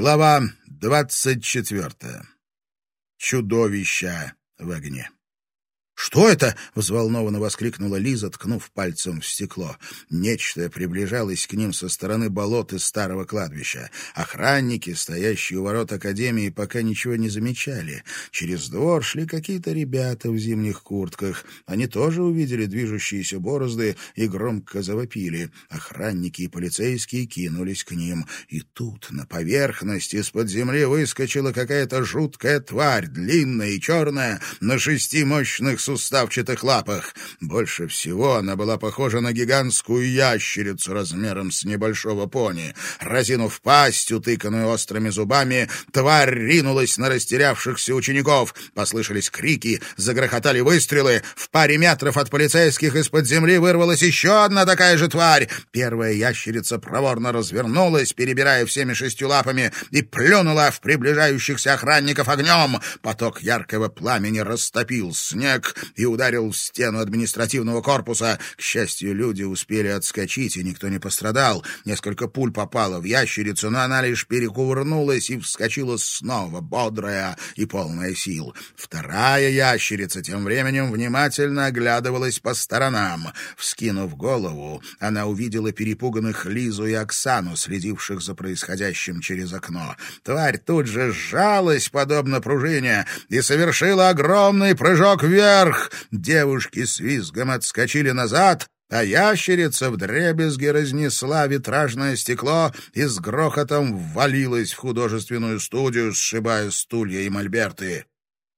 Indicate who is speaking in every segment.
Speaker 1: Глава двадцать четвертая. Чудовища в огне. «Что это?» — взволнованно воскликнула Лиза, ткнув пальцем в стекло. Нечто приближалось к ним со стороны болот из старого кладбища. Охранники, стоящие у ворот Академии, пока ничего не замечали. Через двор шли какие-то ребята в зимних куртках. Они тоже увидели движущиеся борозды и громко завопили. Охранники и полицейские кинулись к ним. И тут на поверхность из-под земли выскочила какая-то жуткая тварь, длинная и черная, на шести мощных суставчатых лапах. Больше всего она была похожа на гигантскую ящерицу размером с небольшого пони. Разинув пасть, утыканную острыми зубами, тварь ринулась на растерявшихся учеников. Послышались крики, загрохотали выстрелы. В паре метров от полицейских из-под земли вырвалась еще одна такая же тварь. Первая ящерица проворно развернулась, перебирая всеми шестью лапами, и плюнула в приближающихся охранников огнем. Поток яркого пламени растопил снег, и ударил в стену административного корпуса. К счастью, люди успели отскочить, и никто не пострадал. Несколько пуль попало в ящерицу, но она лишь перекувырнулась и вскочила снова, бодрая и полная сил. Вторая ящерица тем временем внимательно оглядывалась по сторонам. Вскинув голову, она увидела перепуганных Лизу и Оксану, следивших за происходящим через окно. Тварь тут же сжалась, подобно пружине, и совершила огромный прыжок вверх, вверх. Девушки с визгом отскочили назад, а ящерица вдребезги разнесла витражное стекло и с грохотом ввалилась в художественную студию, сшибая стулья и мольберты.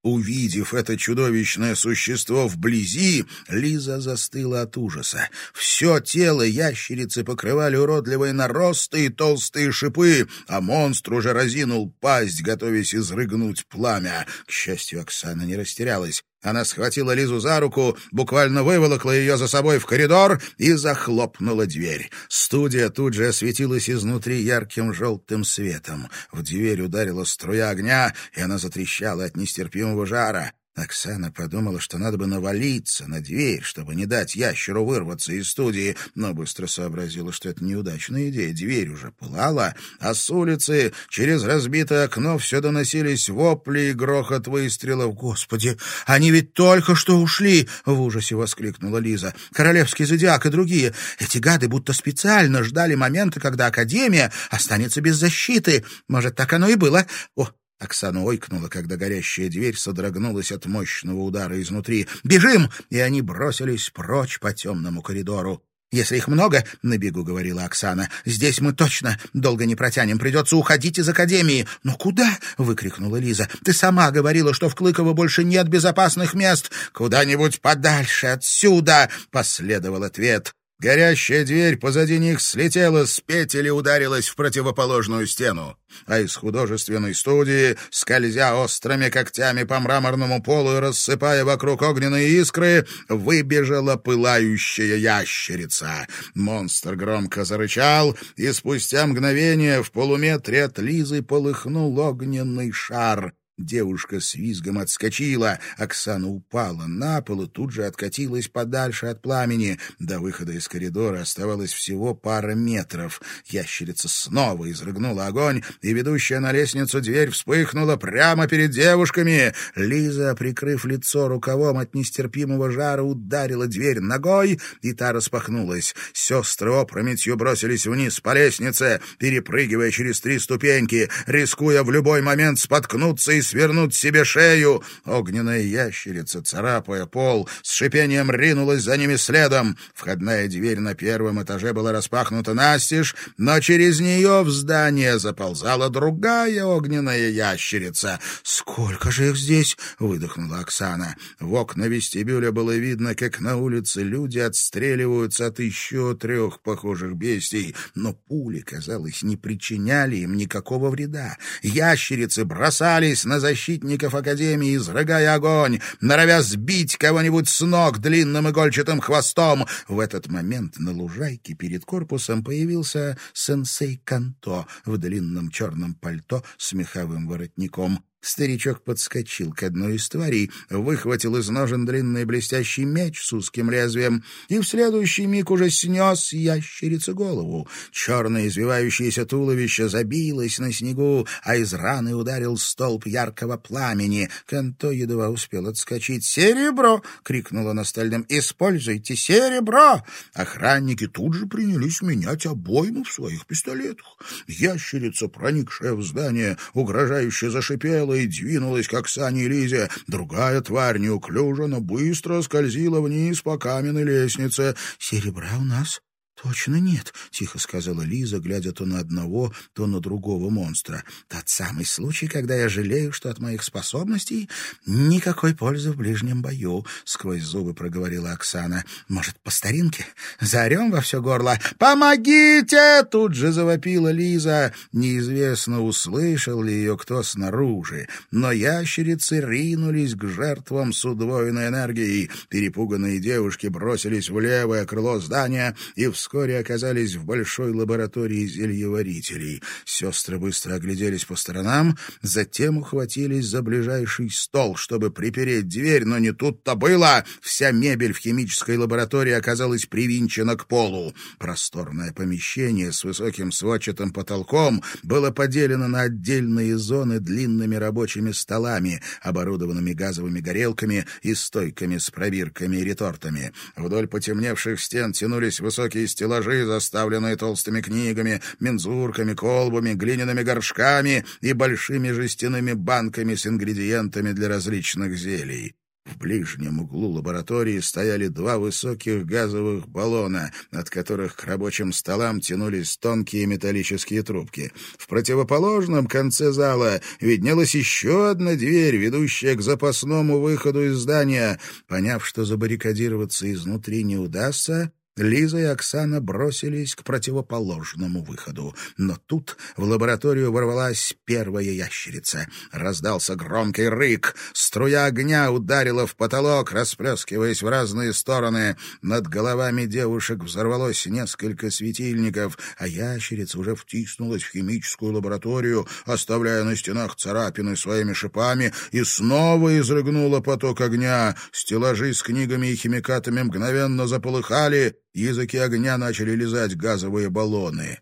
Speaker 1: Увидев это чудовищное существо вблизи, Лиза застыла от ужаса. Все тело ящерицы покрывали уродливые наросты и толстые шипы, а монстр уже разинул пасть, готовясь изрыгнуть пламя. К счастью, Оксана не растерялась. Она схватила Лизу за руку, буквально выволокла ее за собой в коридор и захлопнула дверь. Студия тут же осветилась изнутри ярким желтым светом. В дверь ударила струя огня, и она затрещала от нестерпимого жара. Оксана подумала, что надо бы навалиться на дверь, чтобы не дать ящеру вырваться из студии, но быстро сообразила, что это неудачная идея. Дверь уже пылала, а с улицы через разбитое окно все доносились вопли и грохот выстрелов. «Господи, они ведь только что ушли!» — в ужасе воскликнула Лиза. «Королевский зодиак и другие. Эти гады будто специально ждали момента, когда Академия останется без защиты. Может, так оно и было. О, Оксана ойкнула, когда горящая дверь содрогнулась от мощного удара изнутри. «Бежим!» И они бросились прочь по темному коридору. «Если их много, — на бегу говорила Оксана, — здесь мы точно долго не протянем. Придется уходить из академии». «Но куда?» — выкрикнула Лиза. «Ты сама говорила, что в Клыково больше нет безопасных мест. Куда-нибудь подальше отсюда!» — последовал ответ. Горящая дверь позади них слетела с петель и ударилась в противоположную стену. А из художественной студии, скользя острыми когтями по мраморному полу и рассыпая вокруг огненные искры, выбежала пылающая ящерица. Монстр громко зарычал, и спустя мгновение в полуметре от Лизы полыхнул огненный шар — Девушка с визгом отскочила, Оксана упала на пол и тут же откатилась подальше от пламени. До выхода из коридора оставалось всего пара метров. Ящерица снова изрыгнула огонь, и ведущая на лестницу дверь вспыхнула прямо перед девушками. Лиза, прикрыв лицо рукавом от нестерпимого жара, ударила дверь ногой, и та распахнулась. Сестры опрометью бросились вниз по лестнице, перепрыгивая через три ступеньки, рискуя в любой момент споткнуться и свернуть себе шею. Огненная ящерица, царапая пол, с шипением ринулась за ними следом. Входная дверь на первом этаже была распахнута настежь, но через нее в здание заползала другая огненная ящерица. «Сколько же их здесь?» — выдохнула Оксана. В окна вестибюля было видно, как на улице люди отстреливаются от еще трех похожих бестий, но пули, казалось, не причиняли им никакого вреда. Ящерицы бросались на защитников Академии, изрыгая огонь, норовя сбить кого-нибудь с ног длинным игольчатым хвостом. В этот момент на лужайке перед корпусом появился сенсей Канто в длинном черном пальто с меховым воротником. Старичок подскочил к одной из тварей, выхватил из ножен длинный блестящий меч с узким лезвием и в следующий миг уже снес ящерице голову. Черное извивающееся туловище забилось на снегу, а из раны ударил столб яркого пламени. Канто едва успел отскочить. «Серебро!» — крикнул он остальным. «Используйте серебро!» Охранники тут же принялись менять обойму в своих пистолетах. Ящерица, проникшая в здание, угрожающе зашипела, и двинулась к Оксане и Лизе. Другая тварь неуклюже, но быстро скользила вниз по каменной лестнице. «Серебра у нас «Точно нет», — тихо сказала Лиза, глядя то на одного, то на другого монстра. «Тот самый случай, когда я жалею, что от моих способностей никакой пользы в ближнем бою», — сквозь зубы проговорила Оксана. «Может, по старинке? Заорем во все горло? Помогите!» — тут же завопила Лиза. Неизвестно, услышал ли ее кто снаружи, но ящерицы ринулись к жертвам с удвоенной энергией. Перепуганные девушки бросились в левое крыло здания и вскоре вскоре оказались в большой лаборатории зельеварителей. Сестры быстро огляделись по сторонам, затем ухватились за ближайший стол, чтобы припереть дверь, но не тут-то было. Вся мебель в химической лаборатории оказалась привинчена к полу. Просторное помещение с высоким сводчатым потолком было поделено на отдельные зоны длинными рабочими столами, оборудованными газовыми горелками и стойками с пробирками и ретортами. Вдоль потемневших стен тянулись высокие стены стеллажи, заставленные толстыми книгами, мензурками, колбами, глиняными горшками и большими жестяными банками с ингредиентами для различных зелий. В ближнем углу лаборатории стояли два высоких газовых баллона, от которых к рабочим столам тянулись тонкие металлические трубки. В противоположном конце зала виднелась еще одна дверь, ведущая к запасному выходу из здания. Поняв, что забаррикадироваться изнутри не удастся, Лиза и Оксана бросились к противоположному выходу. Но тут в лабораторию ворвалась первая ящерица. Раздался громкий рык. Струя огня ударила в потолок, расплескиваясь в разные стороны. Над головами девушек взорвалось несколько светильников, а ящерица уже втиснулась в химическую лабораторию, оставляя на стенах царапины своими шипами, и снова изрыгнула поток огня. Стеллажи с книгами и химикатами мгновенно заполыхали, Языки огня начали лизать газовые баллоны.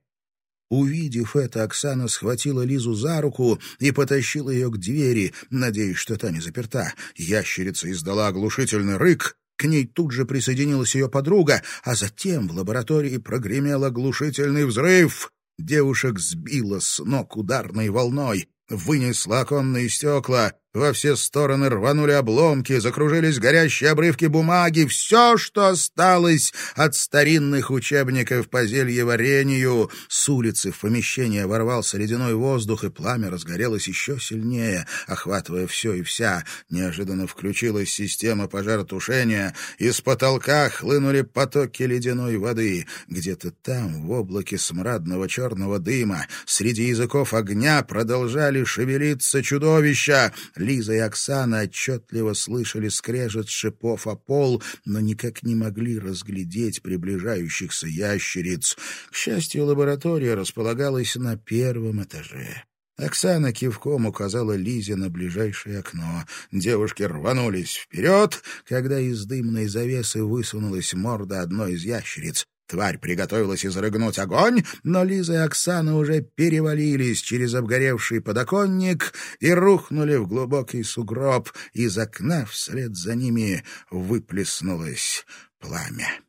Speaker 1: Увидев это, Оксана схватила Лизу за руку и потащила ее к двери, надеясь, что та не заперта. Ящерица издала оглушительный рык, к ней тут же присоединилась ее подруга, а затем в лаборатории прогремел оглушительный взрыв. Девушек сбило с ног ударной волной, вынесло оконные стекла, во все стороны рванули обломки, закружились горящие обрывки бумаги. Все, что осталось от старинных учебников по зельеварению. С улицы в помещение ворвался ледяной воздух, и пламя разгорелось еще сильнее, охватывая все и вся. Неожиданно включилась система пожаротушения. Из потолка хлынули потоки ледяной воды. Где-то там, в облаке смрадного черного дыма, среди языков огня продолжали шевелиться чудовища — Лиза и Оксана отчетливо слышали скрежет шипов о пол, но никак не могли разглядеть приближающихся ящериц. К счастью, лаборатория располагалась на первом этаже. Оксана кивком указала Лизе на ближайшее окно. Девушки рванулись вперед, когда из дымной завесы высунулась морда одной из ящериц. Тварь приготовилась изрыгнуть огонь, но Лиза и Оксана уже перевалились через обгоревший подоконник и рухнули в глубокий сугроб. Из окна вслед за ними выплеснулось пламя.